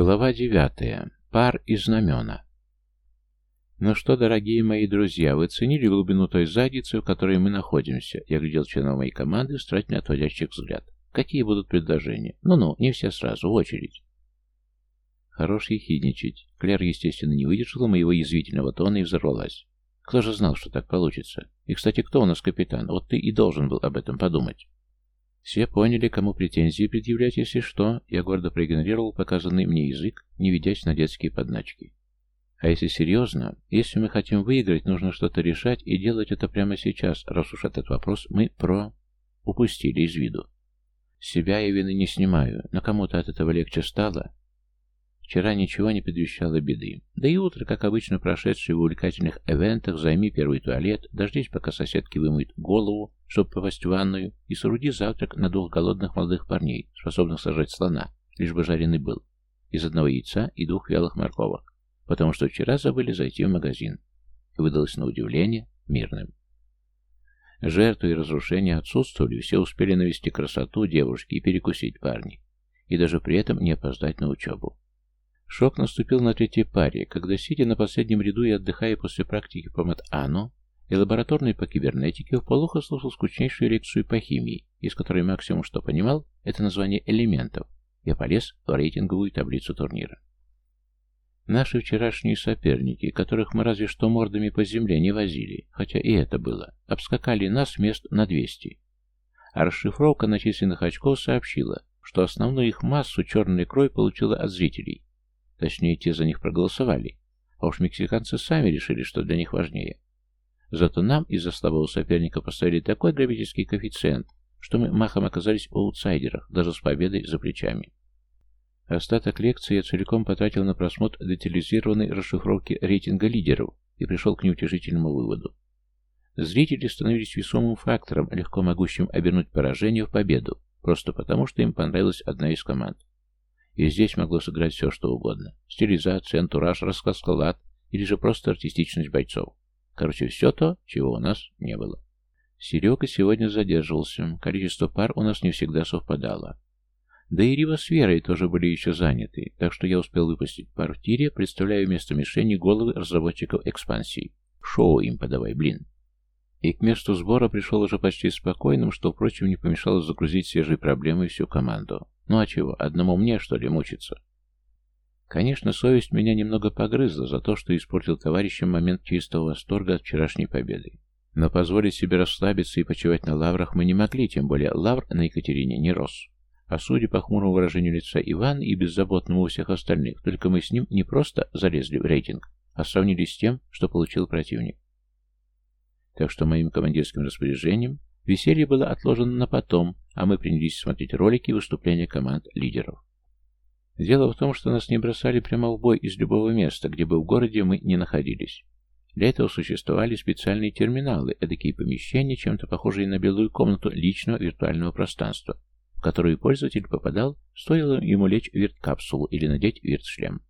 Глава девятая. Пар и знамена. «Ну что, дорогие мои друзья, вы ценили глубину той задницы, в которой мы находимся?» Я глядел членов моей команды, старательно отводящих взгляд. «Какие будут предложения? Ну-ну, не все сразу, в очередь». Хорош ехидничать. Клэр, естественно, не выдержала моего язвительного тона и взорвалась. Кто же знал, что так получится? И, кстати, кто у нас капитан? Вот ты и должен был об этом подумать. Все поняли, кому претензии предъявлять, если что. Я гордо проигнорировал показанный мне язык, не ведясь на детские подначки. А если серьезно, если мы хотим выиграть, нужно что-то решать и делать это прямо сейчас, раз уж этот вопрос мы про... упустили из виду. Себя я вины не снимаю, но кому-то от этого легче стало, Вчера ничего не предвещало беды. Да и утро, как обычно прошедшее в увлекательных эвентах, займи первый туалет, дождись, пока соседки вымоют голову, чтобы попасть в ванную, и соруди завтрак на двух голодных молодых парней, способных сажать слона, лишь бы жареный был, из одного яйца и двух вялых морковок, потому что вчера забыли зайти в магазин. И выдалось на удивление мирным. Жертвы и разрушения отсутствовали, все успели навести красоту девушки и перекусить парни, и даже при этом не опоздать на учебу. Шок наступил на третьей паре, когда, сидя на последнем ряду и отдыхая после практики по мат-ану и лабораторной по кибернетике, вполуха слушал скучнейшую лекцию по химии, из которой максимум что понимал, это название элементов. Я полез в рейтинговую таблицу турнира. Наши вчерашние соперники, которых мы разве что мордами по земле не возили, хотя и это было, обскакали нас мест на 200. А расшифровка начисленных очков сообщила, что основную их массу черная кровь получила от зрителей, Точнее, те за них проголосовали. А уж мексиканцы сами решили, что для них важнее. Зато нам из-за слабого соперника поставили такой грабительский коэффициент, что мы махом оказались в аутсайдерах, даже с победой за плечами. Остаток лекции я целиком потратил на просмотр детализированной расшифровки рейтинга лидеров и пришел к неутешительному выводу. Зрители становились весомым фактором, легко могущим обернуть поражение в победу, просто потому, что им понравилась одна из команд. И здесь могло сыграть все, что угодно. Стилизация, антураж, рассказ склад или же просто артистичность бойцов. Короче, все то, чего у нас не было. Серега сегодня задерживался. Количество пар у нас не всегда совпадало. Да и Рива с Верой тоже были еще заняты, так что я успел выпустить пар в тире, представляя вместо мишени головы разработчиков экспансии. Шоу им подавай, блин. И к месту сбора пришел уже почти спокойным, что, впрочем, не помешало загрузить свежие проблемы всю команду. Ну а чего, одному мне, что ли, мучиться? Конечно, совесть меня немного погрызла за то, что испортил товарищам момент чистого восторга от вчерашней победы. Но позволить себе расслабиться и почивать на лаврах мы не могли, тем более лавр на Екатерине не рос. А судя по хмурому выражению лица Ивана и беззаботному у всех остальных, только мы с ним не просто залезли в рейтинг, а сравнили с тем, что получил противник. Так что моим командирским распоряжением веселье было отложено на потом, а мы принялись смотреть ролики и выступления команд лидеров. Дело в том, что нас не бросали прямо в бой из любого места, где бы в городе мы не находились. Для этого существовали специальные терминалы, эдакие помещения, чем-то похожие на белую комнату личного виртуального пространства, в которую пользователь попадал, стоило ему лечь в вирт-капсулу или надеть вирт-шлем.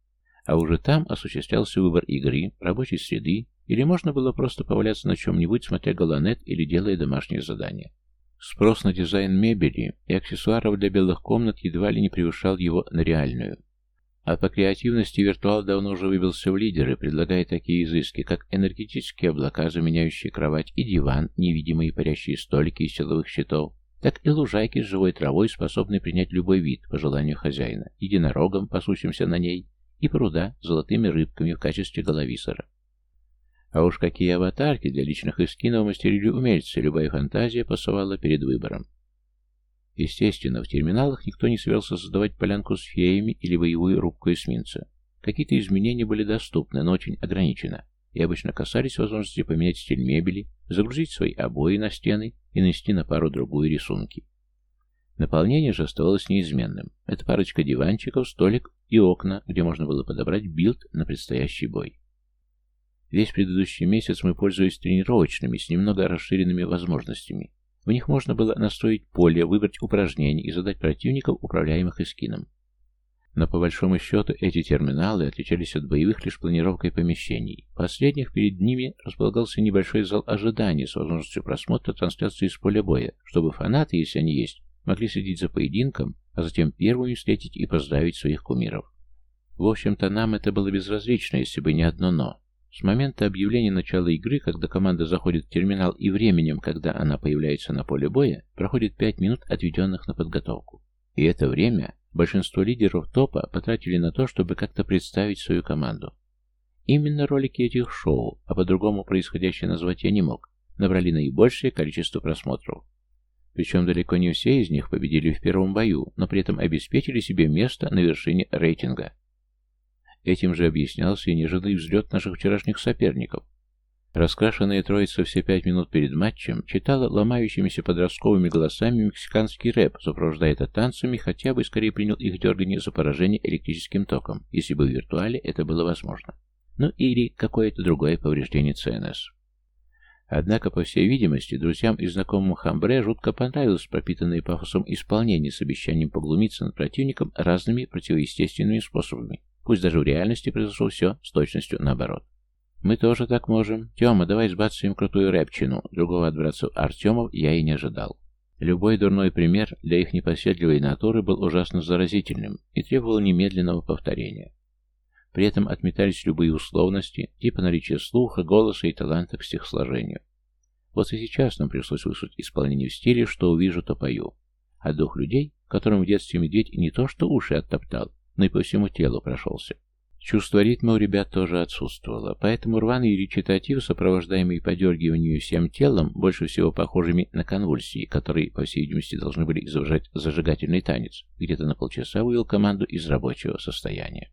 А уже там осуществлялся выбор игры, рабочей среды, или можно было просто поваляться на чем-нибудь, смотря голонет или делая домашние задания. Спрос на дизайн мебели и аксессуаров для белых комнат едва ли не превышал его на реальную. А по креативности виртуал давно уже выбился в лидеры, предлагая такие изыски, как энергетические облака, заменяющие кровать и диван, невидимые парящие столики из силовых щитов, так и лужайки с живой травой, способные принять любой вид по желанию хозяина, единорогом, пасущимся на ней, и пруда с золотыми рыбками в качестве головисора. А уж какие аватарки для личных эскинов мастерили умельцы, любая фантазия пасовала перед выбором. Естественно, в терминалах никто не собирался создавать полянку с феями или боевую рубку эсминца. Какие-то изменения были доступны, но очень ограниченно, и обычно касались возможности поменять стиль мебели, загрузить свои обои на стены и нанести на пару-другую рисунки. Наполнение же оставалось неизменным. Это парочка диванчиков, столик и окна, где можно было подобрать билд на предстоящий бой. Весь предыдущий месяц мы пользовались тренировочными с немного расширенными возможностями. В них можно было настроить поле, выбрать упражнения и задать противников, управляемых эскином. Но по большому счету эти терминалы отличались от боевых лишь планировкой помещений. Последних перед ними располагался небольшой зал ожидания с возможностью просмотра трансляции с поля боя, чтобы фанаты, если они есть, могли следить за поединком, а затем первыми встретить и поздравить своих кумиров. В общем-то, нам это было безразлично, если бы не одно «но». С момента объявления начала игры, когда команда заходит в терминал и временем, когда она появляется на поле боя, проходит 5 минут, отведенных на подготовку. И это время большинство лидеров топа потратили на то, чтобы как-то представить свою команду. Именно ролики этих шоу, а по-другому происходящее назвать я не мог, набрали наибольшее количество просмотров. Причем далеко не все из них победили в первом бою, но при этом обеспечили себе место на вершине рейтинга. Этим же объяснялся и неожиданный взлет наших вчерашних соперников. Раскрашенная троица все пять минут перед матчем читала ломающимися подростковыми голосами мексиканский рэп, сопровождая это танцами, хотя бы скорее принял их дергание за поражение электрическим током, если бы в виртуале это было возможно. Ну или какое-то другое повреждение ЦНС. Однако, по всей видимости, друзьям и знакомым Хамбре жутко понравилось пропитанное пафосом исполнение с обещанием поглумиться над противником разными противоестественными способами. Пусть даже в реальности произошло все с точностью наоборот. Мы тоже так можем. Тёма, давай сбацаем крутую рэпчину. Другого от братцев Артемов я и не ожидал. Любой дурной пример для их непоседливой натуры был ужасно заразительным и требовал немедленного повторения. При этом отметались любые условности, типа наличия слуха, голоса и таланта к стихосложению. Вот и сейчас нам пришлось выслушать исполнение в стиле «что увижу, то пою». А дух людей, которым в детстве медведь не то что уши оттоптал, но и по всему телу прошелся. Чувство ритма у ребят тоже отсутствовало, поэтому рваный речитатив, сопровождаемый подергиванием всем телом, больше всего похожими на конвульсии, которые, по всей видимости, должны были изображать зажигательный танец, где-то на полчаса вывел команду из рабочего состояния.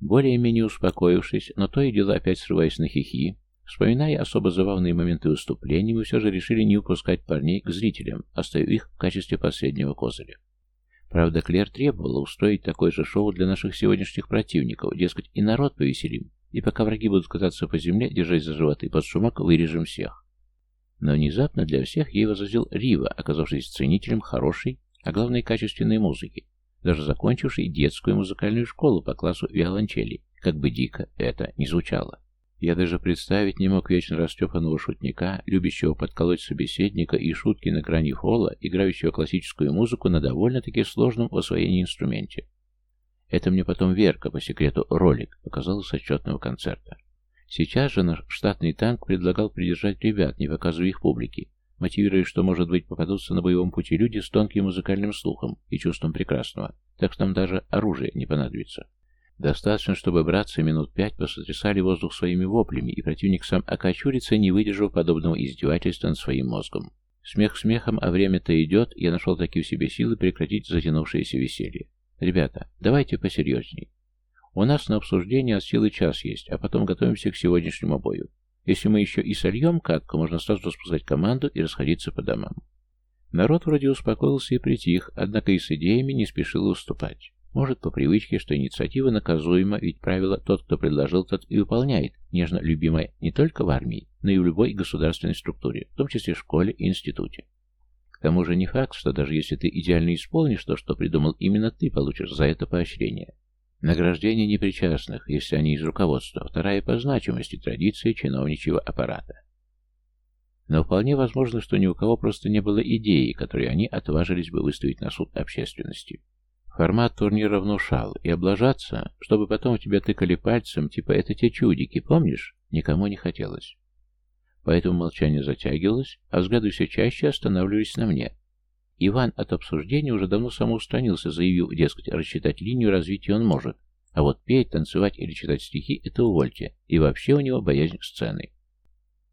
Более-менее успокоившись, но то и дело опять срываясь на хихи, вспоминая особо забавные моменты выступления, мы все же решили не упускать парней к зрителям, оставив их в качестве последнего козыря. Правда, Клер требовала устроить такое же шоу для наших сегодняшних противников, дескать, и народ повеселим, и пока враги будут кататься по земле, держась за животы под шумок, вырежем всех. Но внезапно для всех ей возразил Рива, оказавшись ценителем хорошей, а главное качественной музыки, даже закончивший детскую музыкальную школу по классу виолончели, как бы дико это ни звучало. Я даже представить не мог вечно растрепанного шутника, любящего подколоть собеседника и шутки на грани фола, играющего классическую музыку на довольно-таки сложном в освоении инструменте. Это мне потом Верка, по секрету, ролик показала с отчетного концерта. Сейчас же наш штатный танк предлагал придержать ребят, не показывая их публике, мотивируя, что, может быть, попадутся на боевом пути люди с тонким музыкальным слухом и чувством прекрасного, так что нам даже оружие не понадобится. Достаточно, чтобы братцы минут пять посотрясали воздух своими воплями, и противник сам окочурится, не выдержав подобного издевательства над своим мозгом. Смех смехом, а время-то идет, я нашел такие в себе силы прекратить затянувшееся веселье. Ребята, давайте посерьезней. У нас на обсуждение от силы час есть, а потом готовимся к сегодняшнему бою. Если мы еще и сольем катку, можно сразу распускать команду и расходиться по домам. Народ вроде успокоился и притих, однако и с идеями не спешил уступать. Может, по привычке, что инициатива наказуема, ведь правило «тот, кто предложил, тот и выполняет», нежно любимое не только в армии, но и в любой государственной структуре, в том числе школе и институте. К тому же не факт, что даже если ты идеально исполнишь то, что придумал, именно ты получишь за это поощрение. Награждение непричастных, если они из руководства, вторая по значимости традиция чиновничьего аппарата. Но вполне возможно, что ни у кого просто не было идеи, которую они отважились бы выставить на суд общественности. Формат турнира внушал, и облажаться, чтобы потом тебя тыкали пальцем, типа «это те чудики, помнишь?» никому не хотелось. Поэтому молчание затягивалось, а взгляды все чаще останавливались на мне, Иван от обсуждения уже давно самоустранился, заявив, дескать, рассчитать линию развития он может, а вот петь, танцевать или читать стихи — это увольте, и вообще у него боязнь сцены.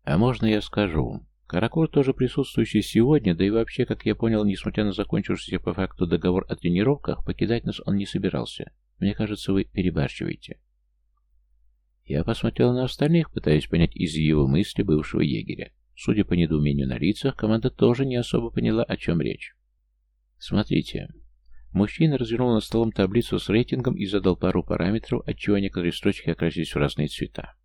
А можно я скажу? Каракур тоже присутствующий сегодня, да и вообще, как я понял, несмотря на закончившийся по факту договор о тренировках, покидать нас он не собирался. Мне кажется, вы перебарщиваете. Я посмотрел на остальных, пытаясь понять из его мысли бывшего егеря. Судя по недоумению на лицах, команда тоже не особо поняла, о чем речь. Смотрите. Мужчина развернул над столом таблицу с рейтингом и задал пару параметров, отчего некоторые строчки окрасились в разные цвета.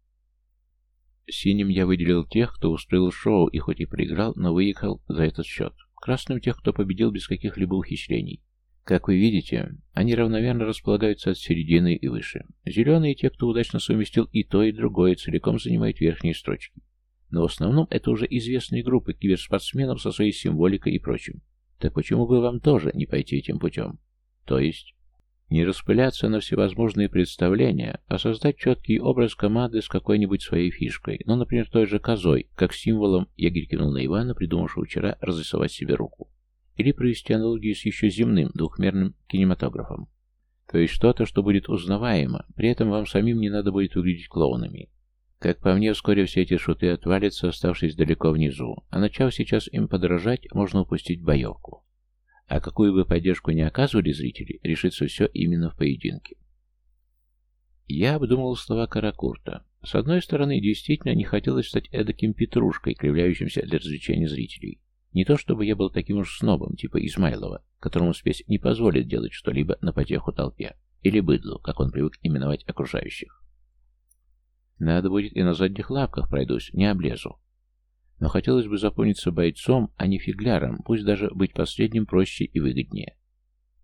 Синим я выделил тех, кто устроил шоу и хоть и проиграл, но выехал за этот счет. Красным тех, кто победил без каких-либо ухищрений. Как вы видите, они равномерно располагаются от середины и выше. Зеленые те, кто удачно совместил и то, и другое, целиком занимают верхние строчки. Но в основном это уже известные группы киберспортсменов со своей символикой и прочим. Так почему бы вам тоже не пойти этим путем? То есть... Не распыляться на всевозможные представления, а создать четкий образ команды с какой-нибудь своей фишкой, ну, например, той же козой, как символом, я кивнул на Ивана, придумавшего вчера разрисовать себе руку. Или провести аналогию с еще земным двухмерным кинематографом. То есть что-то, что будет узнаваемо, при этом вам самим не надо будет выглядеть клоунами. Как по мне, вскоре все эти шуты отвалятся, оставшись далеко внизу, а начав сейчас им подражать, можно упустить боевку. А какую бы поддержку ни оказывали зрители, решится все именно в поединке. Я обдумывал слова Каракурта. С одной стороны, действительно не хотелось стать эдаким петрушкой, кривляющимся для развлечения зрителей. Не то чтобы я был таким уж снобом, типа Измайлова, которому спесь не позволит делать что-либо на потеху толпе, или быдлу, как он привык именовать окружающих. Надо будет и на задних лапках пройдусь, не облезу. Но хотелось бы запомниться бойцом, а не фигляром, пусть даже быть последним проще и выгоднее.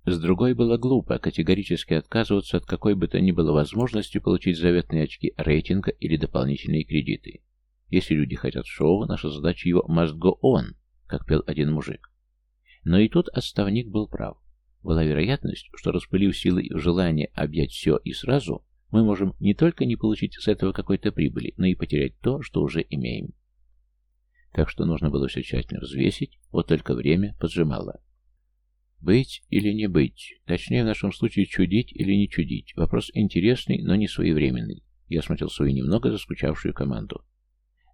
С другой было глупо категорически отказываться от какой бы то ни было возможности получить заветные очки рейтинга или дополнительные кредиты. Если люди хотят шоу, наша задача его must go on, как пел один мужик. Но и тут отставник был прав. Была вероятность, что распылив силы в желание объять все и сразу, мы можем не только не получить с этого какой-то прибыли, но и потерять то, что уже имеем. Так что нужно было все тщательно взвесить, вот только время поджимало. Быть или не быть, точнее в нашем случае чудить или не чудить, вопрос интересный, но не своевременный. Я смотрел свою немного заскучавшую команду.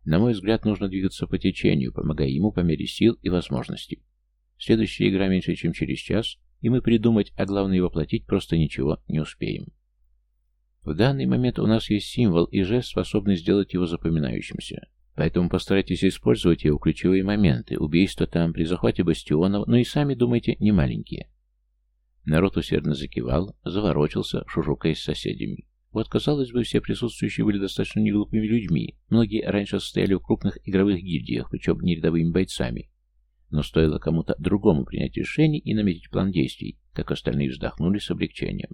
На мой взгляд, нужно двигаться по течению, помогая ему по мере сил и возможностей. Следующая игра меньше, чем через час, и мы придумать, а главное воплотить, просто ничего не успеем. В данный момент у нас есть символ и жест, способный сделать его запоминающимся. Поэтому постарайтесь использовать его ключевые моменты. Убийство там, при захвате бастионов, но и сами думайте, не маленькие. Народ усердно закивал, заворочился, шушукаясь с соседями. Вот, казалось бы, все присутствующие были достаточно неглупыми людьми. Многие раньше состояли в крупных игровых гильдиях, причем не рядовыми бойцами. Но стоило кому-то другому принять решение и наметить план действий, как остальные вздохнули с облегчением.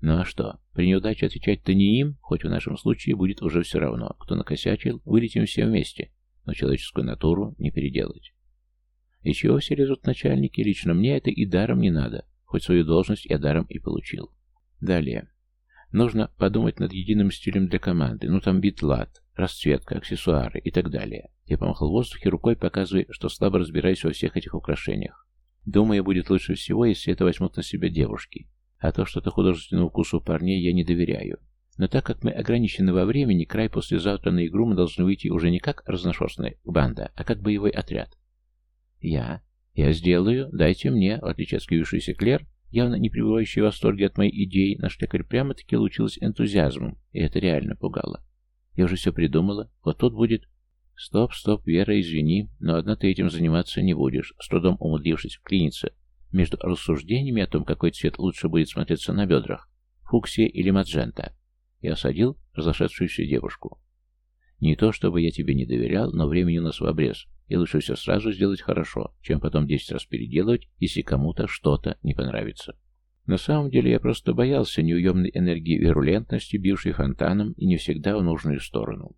Ну а что, при неудаче отвечать-то не им, хоть в нашем случае будет уже все равно. Кто накосячил, вылетим все вместе, но человеческую натуру не переделать. И чего все лезут начальники, лично мне это и даром не надо, хоть свою должность я даром и получил. Далее. Нужно подумать над единым стилем для команды, ну там битлат, расцветка, аксессуары и так далее. Я помахал в воздухе рукой, показывая, что слабо разбираюсь во всех этих украшениях. Думаю, будет лучше всего, если это возьмут на себя девушки. А то что-то художественному вкусу парней я не доверяю. Но так как мы ограничены во времени, край послезавтра на игру мы должны выйти уже не как разношерстная банда, а как боевой отряд. Я? Я сделаю, дайте мне, в отличие от скривившейся Клер, явно не пребывающий в восторге от моей идеи, наш лекарь прямо-таки лучилась энтузиазмом, и это реально пугало. Я уже все придумала, вот тут будет... Стоп, стоп, Вера, извини, но одна ты этим заниматься не будешь, с трудом умудрившись вклиниться между рассуждениями о том, какой цвет лучше будет смотреться на бедрах, фуксия или маджента, и осадил разошедшуюся девушку. Не то, чтобы я тебе не доверял, но времени у нас в обрез, и лучше все сразу сделать хорошо, чем потом десять раз переделывать, если кому-то что-то не понравится. На самом деле я просто боялся неуемной энергии вирулентности, бившей фонтаном и не всегда в нужную сторону.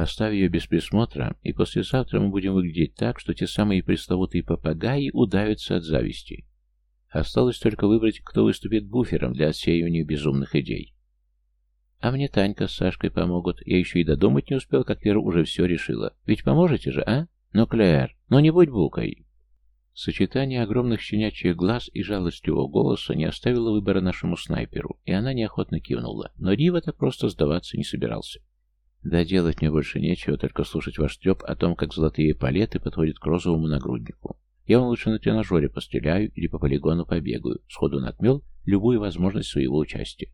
Оставь ее без присмотра, и послезавтра мы будем выглядеть так, что те самые пресловутые попагаи удавятся от зависти. Осталось только выбрать, кто выступит буфером для отсеивания безумных идей. А мне Танька с Сашкой помогут. Я еще и додумать не успел, как Вера уже все решила. Ведь поможете же, а? Ну, Клэр, ну не будь букой. Сочетание огромных щенячьих глаз и жалостливого голоса не оставило выбора нашему снайперу, и она неохотно кивнула. Но Рива так просто сдаваться не собирался. Да делать мне больше нечего, только слушать ваш треп о том, как золотые палеты подходят к розовому нагруднику. Я вам лучше на тренажере постреляю или по полигону побегаю, сходу натмел любую возможность своего участия.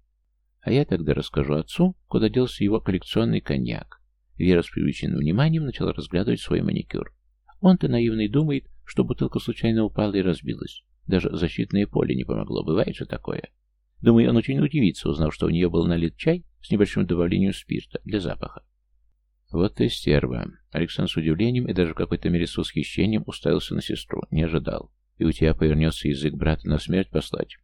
А я тогда расскажу отцу, куда делся его коллекционный коньяк. Вера с привлеченным вниманием начала разглядывать свой маникюр. Он-то наивный думает, что бутылка случайно упала и разбилась. Даже защитное поле не помогло, бывает же такое. Думаю, он очень удивится, узнав, что у нее был налит чай с небольшим добавлением спирта для запаха. Вот ты стерва. Александр с удивлением и даже в какой-то мере с восхищением уставился на сестру. Не ожидал. И у тебя повернется язык брата на смерть послать.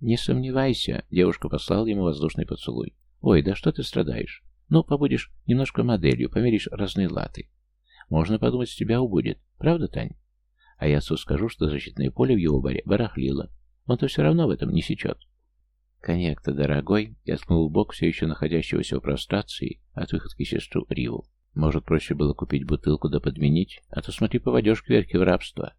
Не сомневайся, девушка послала ему воздушный поцелуй. Ой, да что ты страдаешь? Ну, побудешь немножко моделью, померишь разные латы. Можно подумать, с тебя убудет. Правда, Тань? А я отцу скажу, что защитное поле в его баре барахлило. Он-то все равно в этом не сечет. Коньяк-то дорогой, я ткнул в бок все еще находящегося в прострации от выходки сестру Риву. Может, проще было купить бутылку да подменить, а то смотри, поводешь кверхи в рабство.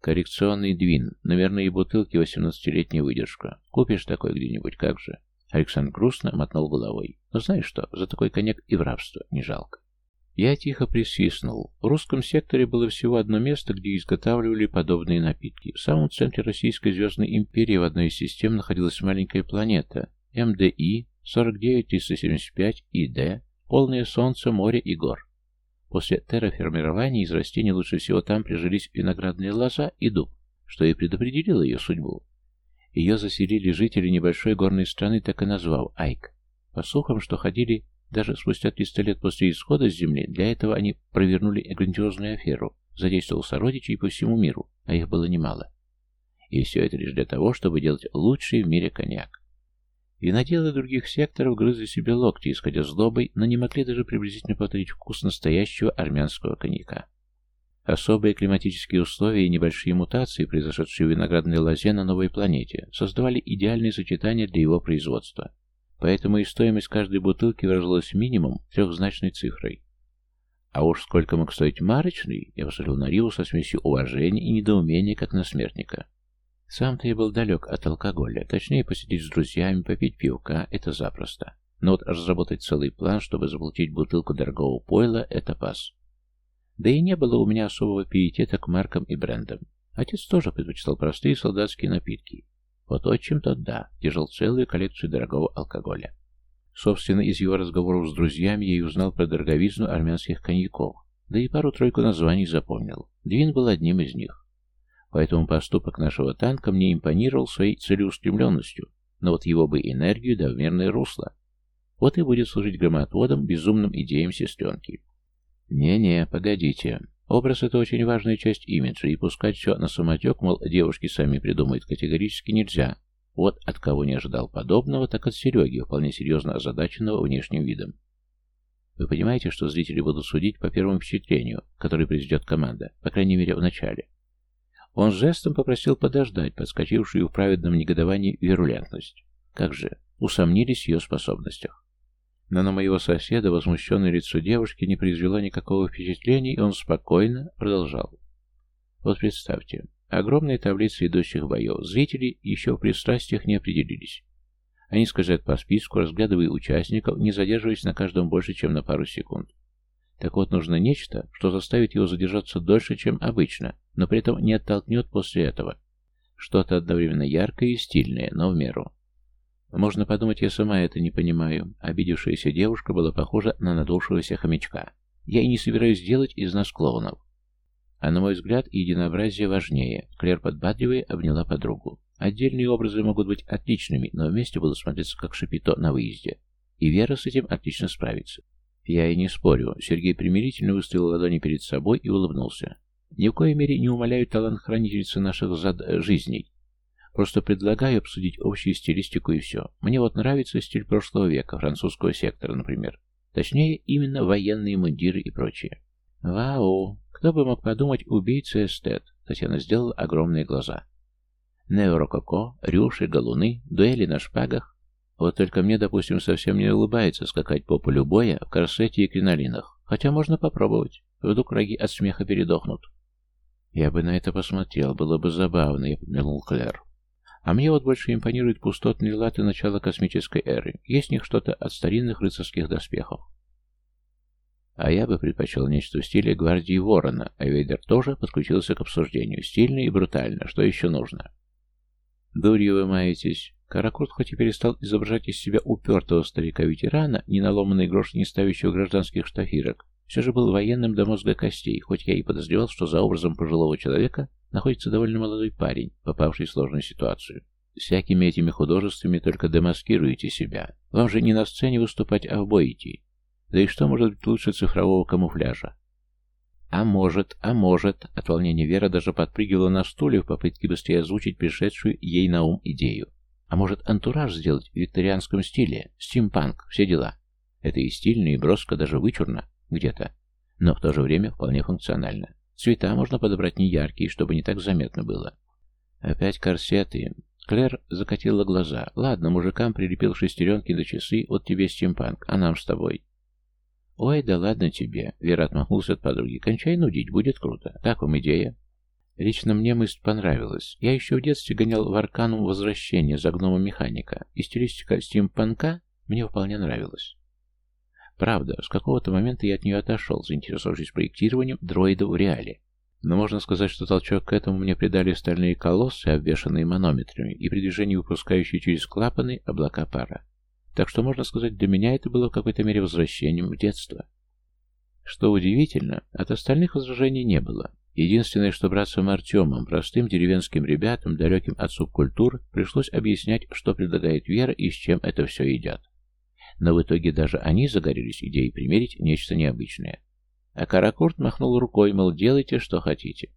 Коррекционный двин, наверное, и бутылки восемнадцатилетняя выдержка. Купишь такой где-нибудь, как же? Александр грустно мотнул головой. Но знаешь что, за такой коньяк и в рабство не жалко. Я тихо присвистнул. В русском секторе было всего одно место, где изготавливали подобные напитки. В самом центре Российской Звездной Империи в одной из систем находилась маленькая планета МДИ 49375 ИД, полное солнце, море и гор. После терраформирования из растений лучше всего там прижились виноградные лоза и дуб, что и предопределило ее судьбу. Ее заселили жители небольшой горной страны, так и назвав Айк. По слухам, что ходили даже спустя 300 лет после исхода с Земли, для этого они провернули грандиозную аферу, задействовал сородичей по всему миру, а их было немало. И все это лишь для того, чтобы делать лучший в мире коньяк. Виноделы других секторов грызли себе локти, исходя злобой, но не могли даже приблизительно повторить вкус настоящего армянского коньяка. Особые климатические условия и небольшие мутации, произошедшие в виноградной лозе на новой планете, создавали идеальные сочетания для его производства. Поэтому и стоимость каждой бутылки выражалась минимум трехзначной цифрой. А уж сколько мог стоить марочный, я посмотрел на Риву со смесью уважения и недоумения, как на смертника. Сам-то я был далек от алкоголя, точнее посидеть с друзьями, попить пивка — это запросто. Но вот разработать целый план, чтобы заплатить бутылку дорогого пойла — это пас. Да и не было у меня особого пиетета к маркам и брендам. Отец тоже предпочитал простые солдатские напитки. Вот отчим-то да, держал целую коллекцию дорогого алкоголя. Собственно, из его разговоров с друзьями я и узнал про дороговизну армянских коньяков, да и пару-тройку названий запомнил. Двин был одним из них. Поэтому поступок нашего танка мне импонировал своей целеустремленностью, но вот его бы энергию да в мирное русло. Вот и будет служить громотводом безумным идеям сестренки. Не-не, погодите. Образ — это очень важная часть имиджа, и пускать все на самотек, мол, девушки сами придумают, категорически нельзя. Вот от кого не ожидал подобного, так от Сереги, вполне серьезно озадаченного внешним видом. Вы понимаете, что зрители будут судить по первому впечатлению, которое произведет команда, по крайней мере, в начале. Он жестом попросил подождать подскочившую в праведном негодовании вирулентность. Как же, усомнились в ее способностях. Но на моего соседа возмущенное лицо девушки не произвело никакого впечатления, и он спокойно продолжал. Вот представьте, огромная таблица идущих боев. Зрители еще в пристрастиях не определились. Они скажут по списку, разглядывая участников, не задерживаясь на каждом больше, чем на пару секунд. Так вот, нужно нечто, что заставит его задержаться дольше, чем обычно, но при этом не оттолкнет после этого. Что-то одновременно яркое и стильное, но в меру. Можно подумать, я сама это не понимаю. Обидевшаяся девушка была похожа на надувшегося хомячка. Я и не собираюсь делать из нас клоунов. А на мой взгляд, единообразие важнее. Клер, подбадривая, обняла подругу. Отдельные образы могут быть отличными, но вместе будут смотреться как шапито на выезде. И Вера с этим отлично справится. Я и не спорю. Сергей примирительно выставил ладони перед собой и улыбнулся. Ни в коей мере не умоляю талант хранительницы наших зад... жизней. Просто предлагаю обсудить общую стилистику и все. Мне вот нравится стиль прошлого века, французского сектора, например. Точнее, именно военные мундиры и прочее. Вау! Кто бы мог подумать, убийца-эстет. Татьяна сделала огромные глаза. Неорококо, рюши, галуны, дуэли на шпагах. Вот только мне, допустим, совсем не улыбается скакать по полю боя в корсете и кринолинах. Хотя можно попробовать. Вдруг враги от смеха передохнут. Я бы на это посмотрел, было бы забавно, я подмигнул Клэр. А мне вот больше импонируют пустотные латы начала космической эры. Есть в них что-то от старинных рыцарских доспехов. А я бы предпочел нечто в стиле гвардии Ворона, а Вейдер тоже подключился к обсуждению. Стильно и брутально. Что еще нужно? Дурью вы маетесь. Каракурт хоть и перестал изображать из себя упертого старика-ветерана, не наломанный грош не ставящего гражданских штафирок, все же был военным до мозга костей, хоть я и подозревал, что за образом пожилого человека находится довольно молодой парень, попавший в сложную ситуацию. Всякими этими художествами только демаскируете себя. Вам же не на сцене выступать, а в бой идти. Да и что может быть лучше цифрового камуфляжа? А может, а может, от волнения Вера даже подпрыгивала на стуле в попытке быстрее озвучить пришедшую ей на ум идею. А может, антураж сделать в викторианском стиле, стимпанк, все дела. Это и стильно, и броско, даже вычурно где-то, но в то же время вполне функционально. Цвета можно подобрать не яркие, чтобы не так заметно было. Опять корсеты. Клэр закатила глаза. «Ладно, мужикам прилепил шестеренки до часы, вот тебе стимпанк, а нам с тобой». «Ой, да ладно тебе», — Вера отмахнулся от подруги. «Кончай нудить, будет круто. Как вам идея?» Лично мне мысль понравилась. Я еще в детстве гонял в Арканум возвращение за гнома механика, и стилистика стимпанка мне вполне нравилась. Правда, с какого-то момента я от нее отошел, заинтересовавшись проектированием дроидов в реале. Но можно сказать, что толчок к этому мне придали стальные колоссы, обвешанные манометрами, и при движении выпускающие через клапаны облака пара. Так что, можно сказать, для меня это было в какой-то мере возвращением в детство. Что удивительно, от остальных возражений не было. Единственное, что братцам Артемом, простым деревенским ребятам, далеким от субкультур, пришлось объяснять, что предлагает Вера и с чем это все едят. Но в итоге даже они загорелись идеей примерить нечто необычное. А Каракурт махнул рукой, мол, делайте, что хотите.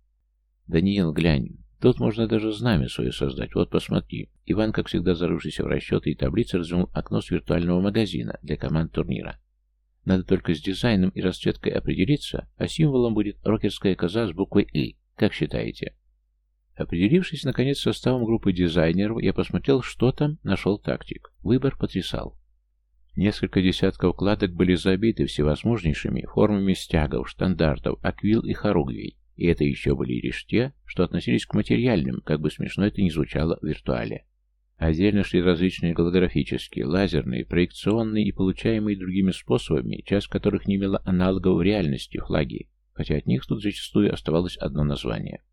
«Даниил, глянь, тут можно даже знамя свое создать, вот посмотри». Иван, как всегда зарывшийся в расчеты и таблицы, развернул окно с виртуального магазина для команд турнира. Надо только с дизайном и расцветкой определиться, а символом будет рокерская коза с буквой «И». Как считаете? Определившись, наконец, составом группы дизайнеров, я посмотрел, что там, нашел тактик. Выбор потрясал. Несколько десятков кладок были забиты всевозможнейшими формами стягов, штандартов, аквил и хоругвий, и это еще были лишь те, что относились к материальным, как бы смешно это ни звучало в виртуале. Отдельно шли различные голографические, лазерные, проекционные и получаемые другими способами, часть которых не имела аналогов в реальности, флаги, хотя от них тут зачастую оставалось одно название.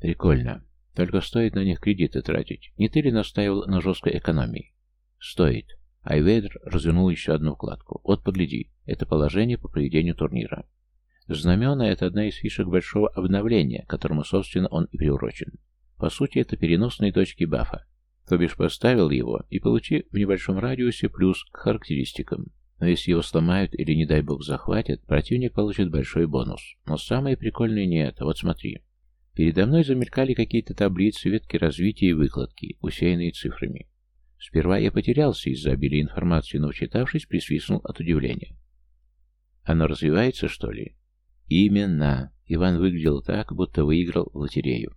Прикольно. Только стоит на них кредиты тратить. Не ты ли настаивал на жесткой экономии? Стоит. Айвейдер развернул еще одну вкладку. Вот погляди, это положение по проведению турнира. Знамена — это одна из фишек большого обновления, которому, собственно, он и приурочен. По сути, это переносные точки бафа. То бишь поставил его и получи в небольшом радиусе плюс к характеристикам. Но если его сломают или, не дай бог, захватят, противник получит большой бонус. Но самое прикольное не это. Вот смотри. Передо мной замелькали какие-то таблицы, ветки развития и выкладки, усеянные цифрами. Сперва я потерялся из-за обилия информации, но, вчитавшись, присвистнул от удивления. Оно развивается, что ли? Именно. Иван выглядел так, будто выиграл в лотерею.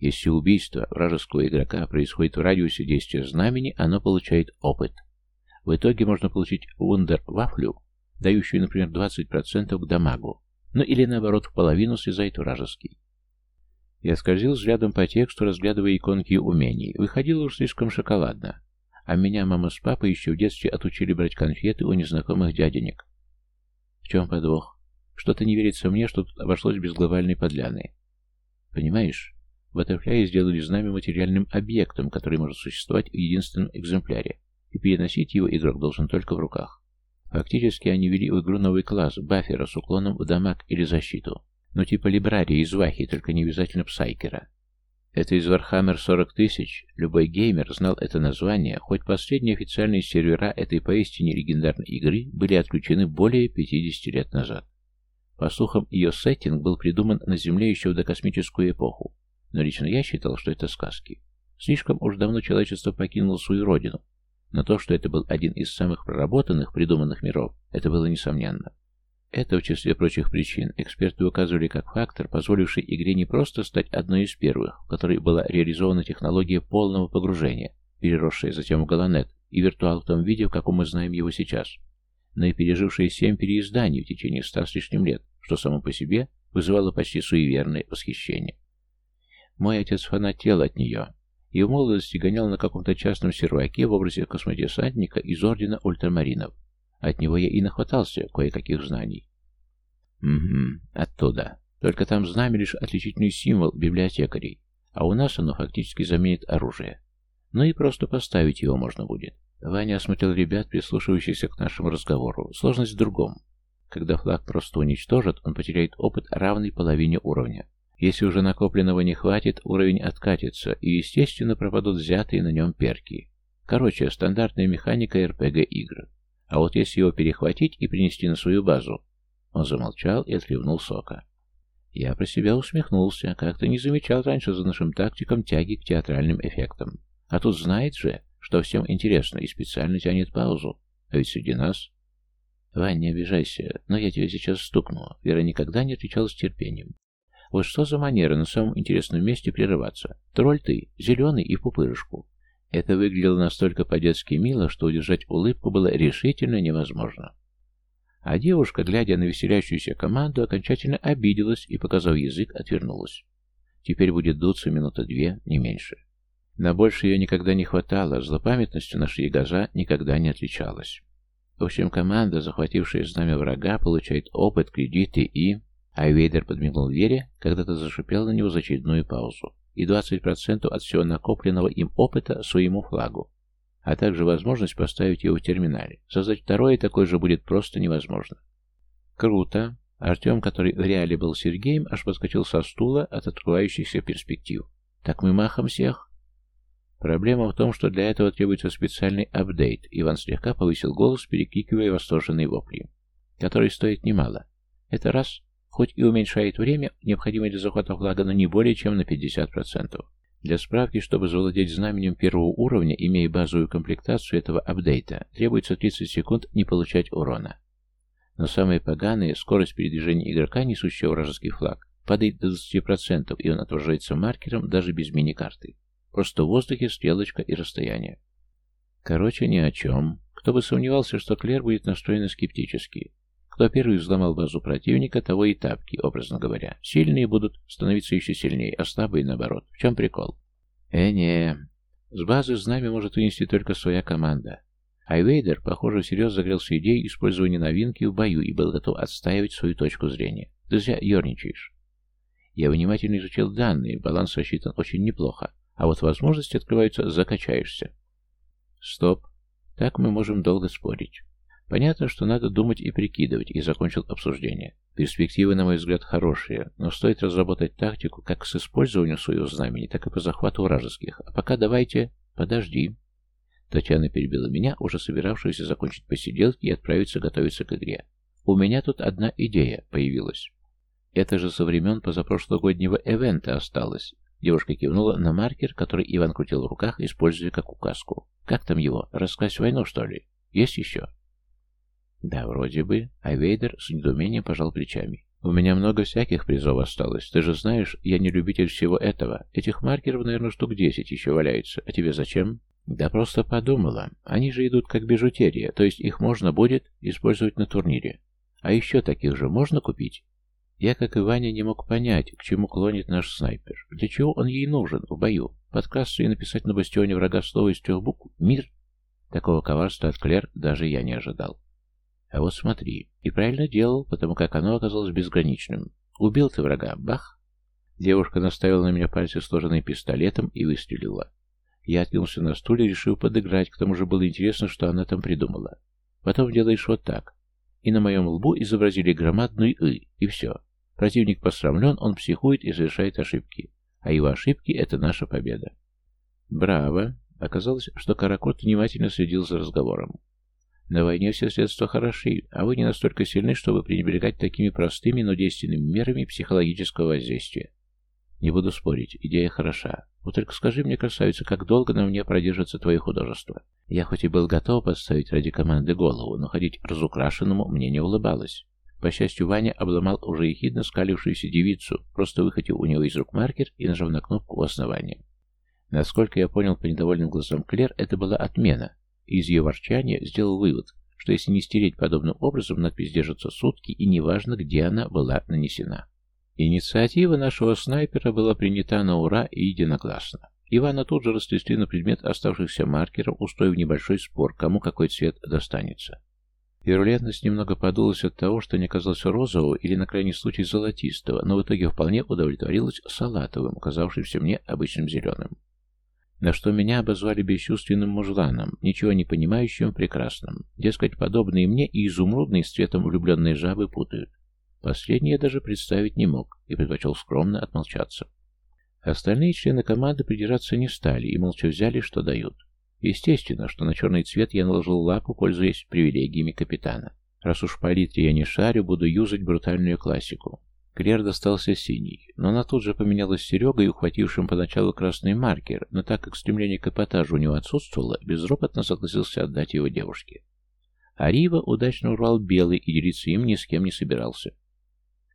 Если убийство вражеского игрока происходит в радиусе действия знамени, оно получает опыт. В итоге можно получить вундер-вафлю, дающую, например, 20% к дамагу, ну или наоборот в половину слезает вражеский. Я скользил взглядом по тексту, разглядывая иконки умений. Выходило уж слишком шоколадно. А меня мама с папой еще в детстве отучили брать конфеты у незнакомых дяденек. В чем подвох? Что-то не верится мне, что тут обошлось без глобальной подляны. Понимаешь? Баттерфляи сделали знамя материальным объектом, который может существовать в единственном экземпляре, и переносить его игрок должен только в руках. Фактически они ввели в игру новый класс, баффера с уклоном в дамаг или защиту. Ну типа Либрария из Вахи, только не обязательно Псайкера. Это из Warhammer 40 тысяч. Любой геймер знал это название, хоть последние официальные сервера этой поистине легендарной игры были отключены более 50 лет назад. По слухам, ее сеттинг был придуман на Земле еще в докосмическую эпоху, но лично я считал, что это сказки. Слишком уж давно человечество покинуло свою родину. Но то, что это был один из самых проработанных, придуманных миров, это было несомненно. Это, в числе прочих причин, эксперты указывали как фактор, позволивший игре не просто стать одной из первых, в которой была реализована технология полного погружения, переросшая затем в Галанет и виртуал в том виде, в каком мы знаем его сейчас, но и пережившая семь переизданий в течение ста с лишним лет, что само по себе вызывало почти суеверное восхищение. Мой отец фанател от нее, и в молодости гонял на каком-то частном серваке в образе космодесантника из Ордена Ультрамаринов. От него я и нахватался кое-каких знаний. Угу, оттуда. Только там знамя лишь отличительный символ библиотекарей, а у нас оно фактически заменит оружие. Ну и просто поставить его можно будет. Ваня осмотрел ребят, прислушивающихся к нашему разговору. Сложность в другом. Когда флаг просто уничтожат, он потеряет опыт равный половине уровня. Если уже накопленного не хватит, уровень откатится, и, естественно, пропадут взятые на нем перки. Короче, стандартная механика РПГ-игр. А вот если его перехватить и принести на свою базу... Он замолчал и отхлебнул сока. Я про себя усмехнулся, как-то не замечал раньше за нашим тактиком тяги к театральным эффектам. А тут знает же, что всем интересно, и специально тянет паузу. А ведь среди нас... Вань, не обижайся, но я тебя сейчас стукну. Вера никогда не отвечала с терпением. Вот что за манера на самом интересном месте прерываться? Тролль ты, зеленый и в пупырышку. Это выглядело настолько по-детски мило, что удержать улыбку было решительно невозможно. А девушка, глядя на веселящуюся команду, окончательно обиделась и, показав язык, отвернулась. Теперь будет дуться минута две, не меньше. На больше ее никогда не хватало, злопамятностью нашей ягоза никогда не отличалась. В общем, команда, захватившая знамя врага, получает опыт, кредиты и... Айвейдер подмигнул Вере, когда-то зашипел на него за очередную паузу. И 20% от всего накопленного им опыта своему флагу. А также возможность поставить его в терминале. Создать второе такое же будет просто невозможно. Круто. Артем, который в реале был Сергеем, аж подскочил со стула от открывающихся перспектив. Так мы махом всех? Проблема в том, что для этого требуется специальный апдейт. Иван слегка повысил голос, перекрикивая восторженные вопли. Который стоит немало. Это раз, хоть и уменьшает время, необходимое для захвата флага, но не более чем на 50%. Для справки, чтобы завладеть знаменем первого уровня, имея базовую комплектацию этого апдейта, требуется 30 секунд не получать урона. Но самое поганое, скорость передвижения игрока, несущего вражеский флаг, падает до 20%, и он отражается маркером даже без мини-карты. Просто в воздухе стрелочка и расстояние. Короче, ни о чем. Кто бы сомневался, что Клер будет настроена скептически. Кто первый взломал базу противника, того и тапки, образно говоря. Сильные будут становиться еще сильнее, а слабые наоборот. В чем прикол? Э, не. С базы знамя может вынести только своя команда. Айвейдер, похоже, всерьез загрелся идеей использования новинки в бою и был готов отстаивать свою точку зрения. Ты зря ерничаешь. Я внимательно изучил данные, баланс рассчитан очень неплохо. А вот возможности открываются, закачаешься. Стоп. Так мы можем долго спорить. Понятно, что надо думать и прикидывать, и закончил обсуждение. Перспективы, на мой взгляд, хорошие, но стоит разработать тактику как с использованием своего знамени, так и по захвату вражеских. А пока давайте... Подожди. Татьяна перебила меня, уже собиравшуюся закончить посиделки и отправиться готовиться к игре. У меня тут одна идея появилась. Это же со времен позапрошлогоднего эвента осталось. Девушка кивнула на маркер, который Иван крутил в руках, используя как указку. «Как там его? Раскрась войну, что ли? Есть еще?» «Да, вроде бы». А Вейдер с недоумением пожал плечами. «У меня много всяких призов осталось. Ты же знаешь, я не любитель всего этого. Этих маркеров, наверное, штук десять еще валяется. А тебе зачем?» «Да просто подумала. Они же идут как бижутерия, то есть их можно будет использовать на турнире. А еще таких же можно купить?» Я, как и Ваня, не мог понять, к чему клонит наш снайпер. Для чего он ей нужен в бою? Подкрасться и написать на бастионе врага слово из трех букв «Мир»? Такого коварства от Клер даже я не ожидал. А вот смотри, и правильно делал, потому как оно оказалось безграничным. Убил ты врага, бах! Девушка наставила на меня пальцы, сложенные пистолетом, и выстрелила. Я откинулся на стуле, решил подыграть, к тому же было интересно, что она там придумала. Потом делаешь вот так. И на моем лбу изобразили громадную «ы», и все. Противник посрамлен, он психует и совершает ошибки. А его ошибки — это наша победа. Браво! Оказалось, что Каракот внимательно следил за разговором. На войне все средства хороши, а вы не настолько сильны, чтобы пренебрегать такими простыми, но действенными мерами психологического воздействия. Не буду спорить, идея хороша. Вот только скажи мне, красавица, как долго на мне продержится твое художество? Я хоть и был готов подставить ради команды голову, но ходить разукрашенному мне не улыбалось. По счастью, Ваня обломал уже ехидно скалившуюся девицу, просто выхватил у него из рук маркер и нажал на кнопку у основания. Насколько я понял по недовольным глазам Клер, это была отмена. И из ее ворчания сделал вывод, что если не стереть подобным образом, надпись держится сутки, и неважно, где она была нанесена. Инициатива нашего снайпера была принята на ура и единогласно. Ивана тут же растрясли на предмет оставшихся маркеров, устроив небольшой спор, кому какой цвет достанется. Вирулентность немного подулась от того, что не оказалось розового или, на крайний случай, золотистого, но в итоге вполне удовлетворилась салатовым, оказавшимся мне обычным зеленым. На что меня обозвали бесчувственным мужланом, ничего не понимающим прекрасным. Дескать, подобные мне и изумрудные с цветом влюбленные жабы путают. Последнее я даже представить не мог и предпочел скромно отмолчаться. Остальные члены команды придираться не стали и молча взяли, что дают. Естественно, что на черный цвет я наложил лапу, пользуясь привилегиями капитана. Раз уж в палитре я не шарю, буду юзать брутальную классику. Клер достался синий, но она тут же поменялась с Серегой, ухватившим поначалу красный маркер, но так как стремление к эпатажу у него отсутствовало, безропотно согласился отдать его девушке. А Рива удачно урвал белый и делиться им ни с кем не собирался.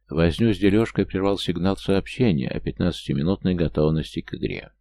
Возню с дележкой прервал сигнал сообщения о 15-минутной готовности к игре.